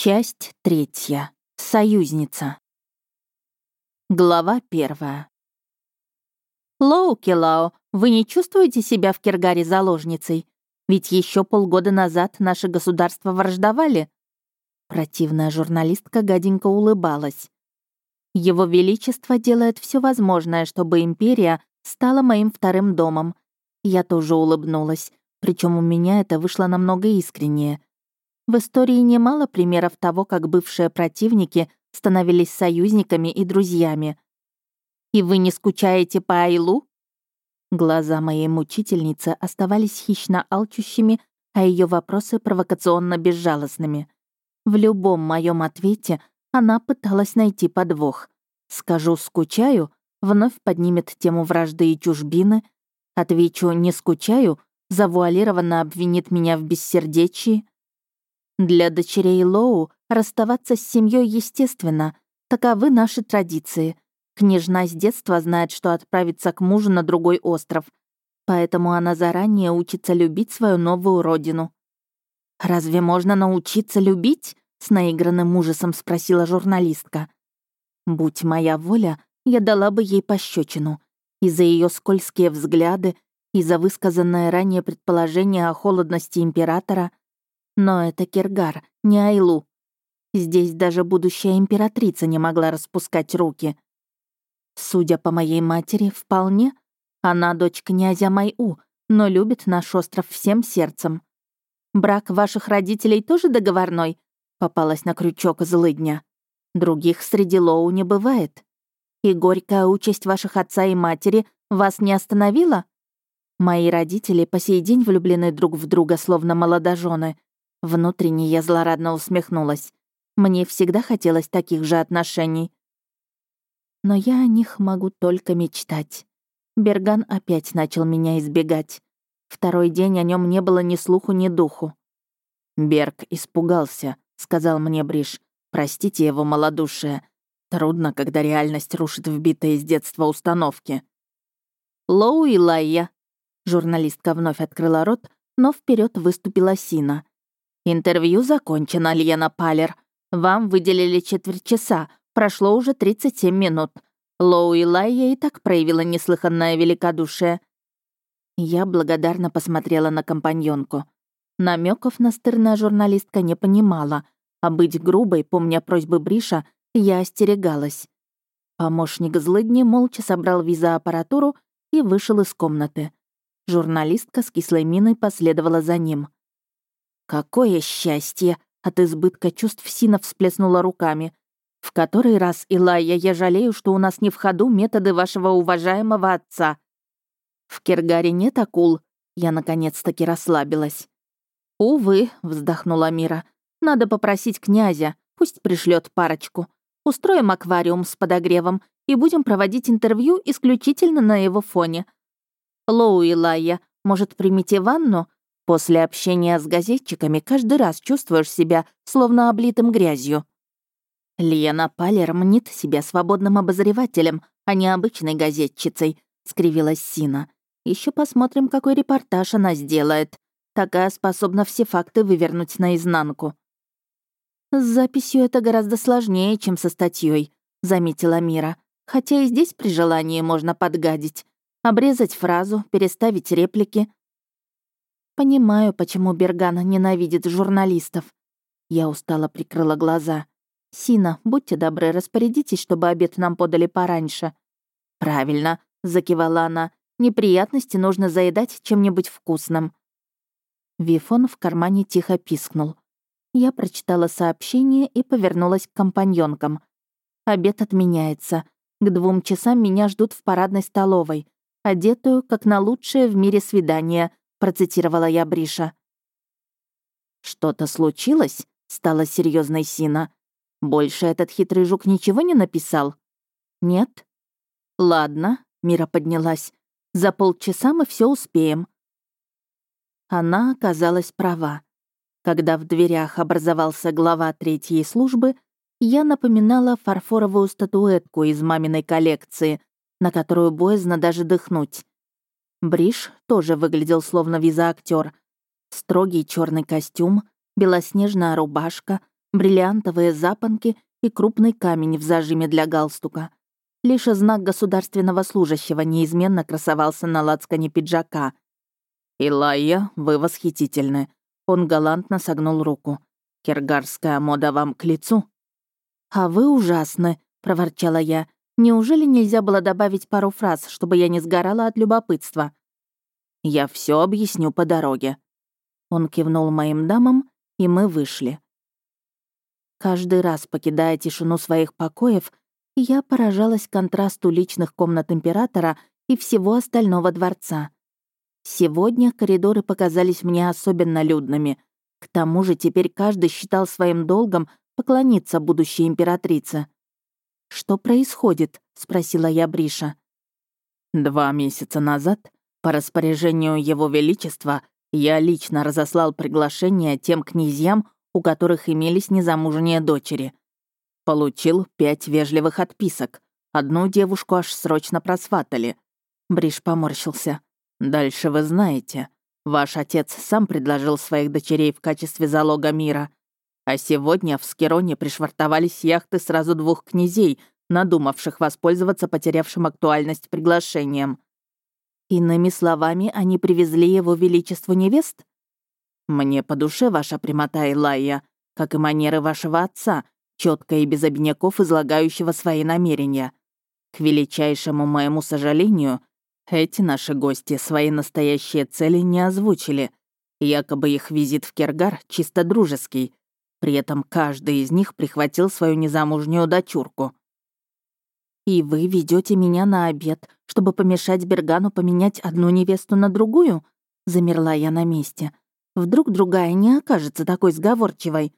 Часть третья. Союзница. Глава первая. Лоу Килао, вы не чувствуете себя в Киргаре заложницей? Ведь еще полгода назад наши государства враждовали. Противная журналистка гаденько улыбалась. Его Величество делает все возможное, чтобы империя стала моим вторым домом. Я тоже улыбнулась, причем у меня это вышло намного искреннее — в истории немало примеров того, как бывшие противники становились союзниками и друзьями. «И вы не скучаете по Айлу?» Глаза моей мучительницы оставались хищно алчущими, а ее вопросы провокационно безжалостными. В любом моем ответе она пыталась найти подвох. Скажу «скучаю», вновь поднимет тему вражды и чужбины. Отвечу «не скучаю», завуалированно обвинит меня в бессердечии. Для дочерей Лоу расставаться с семьей естественно. Таковы наши традиции. Княжна с детства знает, что отправится к мужу на другой остров. Поэтому она заранее учится любить свою новую родину. «Разве можно научиться любить?» — с наигранным ужасом спросила журналистка. «Будь моя воля, я дала бы ей пощечину. И за ее скользкие взгляды, и за высказанное ранее предположение о холодности императора — но это Киргар, не Айлу. Здесь даже будущая императрица не могла распускать руки. Судя по моей матери, вполне. Она дочь князя Майу, но любит наш остров всем сердцем. Брак ваших родителей тоже договорной? Попалась на крючок злыдня. Других среди Лоу не бывает. И горькая участь ваших отца и матери вас не остановила? Мои родители по сей день влюблены друг в друга, словно молодожены. Внутренне я злорадно усмехнулась. Мне всегда хотелось таких же отношений. Но я о них могу только мечтать. Берган опять начал меня избегать. Второй день о нем не было ни слуху, ни духу. «Берг испугался», — сказал мне Бриш. «Простите его малодушие. Трудно, когда реальность рушит вбитые с детства установки». «Лоу и Лайя», — журналистка вновь открыла рот, но вперед выступила Сина. «Интервью закончено, Льена Палер. Вам выделили четверть часа. Прошло уже 37 минут. Лоу и Лайя и так проявила неслыханное великодушие». Я благодарно посмотрела на компаньонку. Намеков настырная журналистка не понимала, а быть грубой, помня просьбы Бриша, я остерегалась. Помощник злыдни молча собрал визоаппаратуру и вышел из комнаты. Журналистка с кислой миной последовала за ним. «Какое счастье!» — от избытка чувств Сина всплеснула руками. «В который раз, Илайя, я жалею, что у нас не в ходу методы вашего уважаемого отца». «В Киргаре нет акул?» Я наконец-таки расслабилась. «Увы», — вздохнула Мира. «Надо попросить князя, пусть пришлет парочку. Устроим аквариум с подогревом и будем проводить интервью исключительно на его фоне. Лоу Илайя, может, примите ванну? После общения с газетчиками каждый раз чувствуешь себя словно облитым грязью. Лена Палер мнит себя свободным обозревателем, а не обычной газетчицей, скривилась Сина. Еще посмотрим, какой репортаж она сделает. Такая способна все факты вывернуть наизнанку. С записью это гораздо сложнее, чем со статьей, заметила Мира. Хотя и здесь при желании можно подгадить. Обрезать фразу, переставить реплики. Понимаю, почему Берган ненавидит журналистов. Я устало прикрыла глаза. «Сина, будьте добры, распорядитесь, чтобы обед нам подали пораньше». «Правильно», — закивала она. «Неприятности нужно заедать чем-нибудь вкусным». Вифон в кармане тихо пискнул. Я прочитала сообщение и повернулась к компаньонкам. Обед отменяется. К двум часам меня ждут в парадной столовой, одетую, как на лучшее в мире свидание, процитировала я Бриша. «Что-то случилось?» — стала серьезной Сина. «Больше этот хитрый жук ничего не написал?» «Нет?» «Ладно», — Мира поднялась. «За полчаса мы все успеем». Она оказалась права. Когда в дверях образовался глава третьей службы, я напоминала фарфоровую статуэтку из маминой коллекции, на которую боязно даже дыхнуть. Бриш тоже выглядел словно виза-актер. Строгий черный костюм, белоснежная рубашка, бриллиантовые запонки и крупный камень в зажиме для галстука. Лишь знак государственного служащего неизменно красовался на лацкане пиджака. «Илайя, вы восхитительны». Он галантно согнул руку. «Киргарская мода вам к лицу?» «А вы ужасны», — проворчала я. «Неужели нельзя было добавить пару фраз, чтобы я не сгорала от любопытства?» «Я все объясню по дороге». Он кивнул моим дамам, и мы вышли. Каждый раз, покидая тишину своих покоев, я поражалась контрасту личных комнат императора и всего остального дворца. Сегодня коридоры показались мне особенно людными. К тому же теперь каждый считал своим долгом поклониться будущей императрице. «Что происходит?» — спросила я Бриша. «Два месяца назад, по распоряжению Его Величества, я лично разослал приглашение тем князьям, у которых имелись незамужние дочери. Получил пять вежливых отписок. Одну девушку аж срочно просватали. Бриш поморщился. Дальше вы знаете. Ваш отец сам предложил своих дочерей в качестве залога мира. А сегодня в Скироне пришвартовались яхты сразу двух князей, надумавших воспользоваться потерявшим актуальность приглашением. Иными словами, они привезли его величеству невест? Мне по душе ваша прямота, Илайя, как и манеры вашего отца, четко и без обиняков излагающего свои намерения. К величайшему моему сожалению, эти наши гости свои настоящие цели не озвучили. Якобы их визит в Кергар чисто дружеский. При этом каждый из них прихватил свою незамужнюю дочурку. «И вы ведете меня на обед, чтобы помешать Бергану поменять одну невесту на другую?» Замерла я на месте. «Вдруг другая не окажется такой сговорчивой?»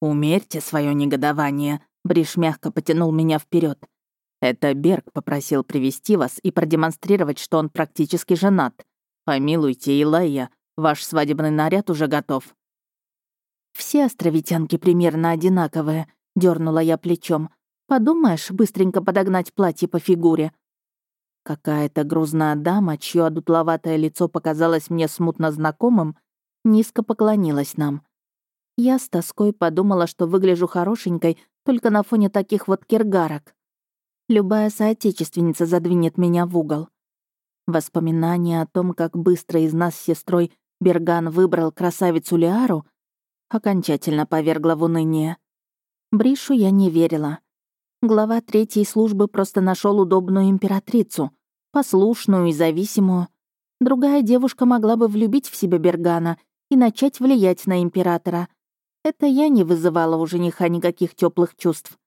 «Умерьте свое негодование», — Бриш мягко потянул меня вперед. «Это Берг попросил привести вас и продемонстрировать, что он практически женат. Помилуйте, Илайя, ваш свадебный наряд уже готов». «Все островитянки примерно одинаковые», — дернула я плечом. «Подумаешь, быстренько подогнать платье по фигуре». Какая-то грузная дама, чье одутловатое лицо показалось мне смутно знакомым, низко поклонилась нам. Я с тоской подумала, что выгляжу хорошенькой только на фоне таких вот киргарок. Любая соотечественница задвинет меня в угол. Воспоминание о том, как быстро из нас с сестрой Берган выбрал красавицу Лиару, окончательно повергло в уныние. Бришу я не верила. Глава третьей службы просто нашел удобную императрицу, послушную и зависимую. Другая девушка могла бы влюбить в себя Бергана и начать влиять на императора, это я не вызывала у жениха никаких теплых чувств.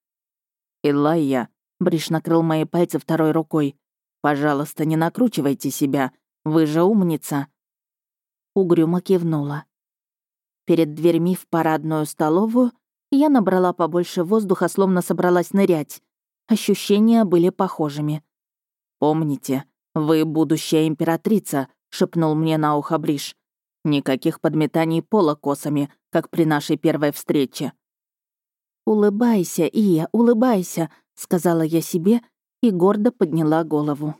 «Илайя», — Бриш накрыл мои пальцы второй рукой, «пожалуйста, не накручивайте себя, вы же умница». Угрюмо кивнула. Перед дверьми в парадную столовую я набрала побольше воздуха, словно собралась нырять. Ощущения были похожими. «Помните, вы будущая императрица», — шепнул мне на ухо Бриш. Никаких подметаний пола косами, как при нашей первой встрече. «Улыбайся, Ия, улыбайся», — сказала я себе и гордо подняла голову.